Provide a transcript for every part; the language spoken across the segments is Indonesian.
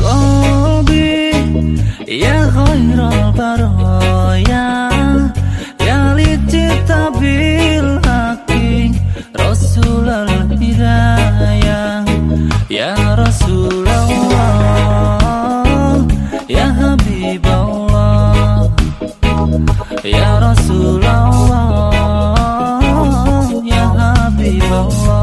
qalbi ya khairal baraya ya licita bil laki rasulal hidaya ya rasulallah ya Habibawa ya rasulallah ya Habibawa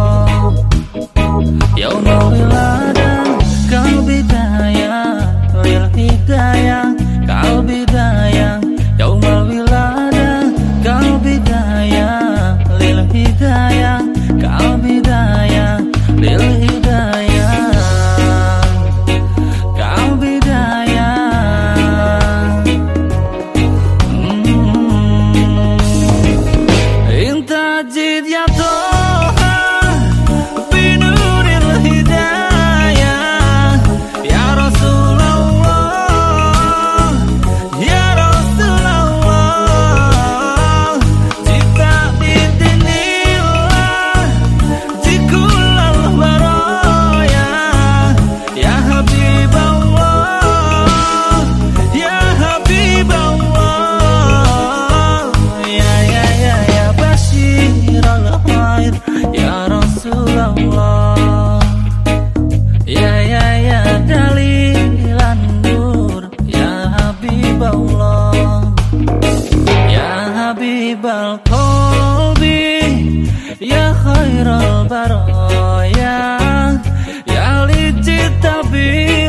roba roya Ya licit tapi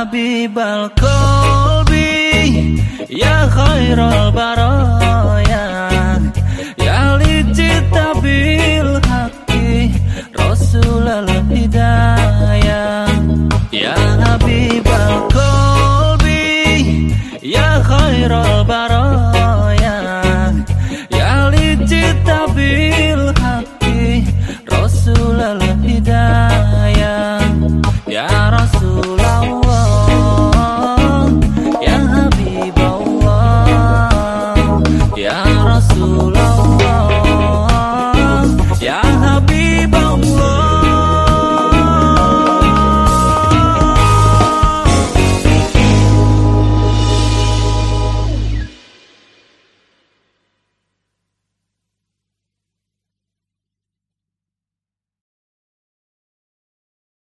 Habib al Kolbi, Ya khairul baroyak Ya licit tapi haki Rasul al hidayah. Ya Habib al Kolbi, Ya khairul baroyak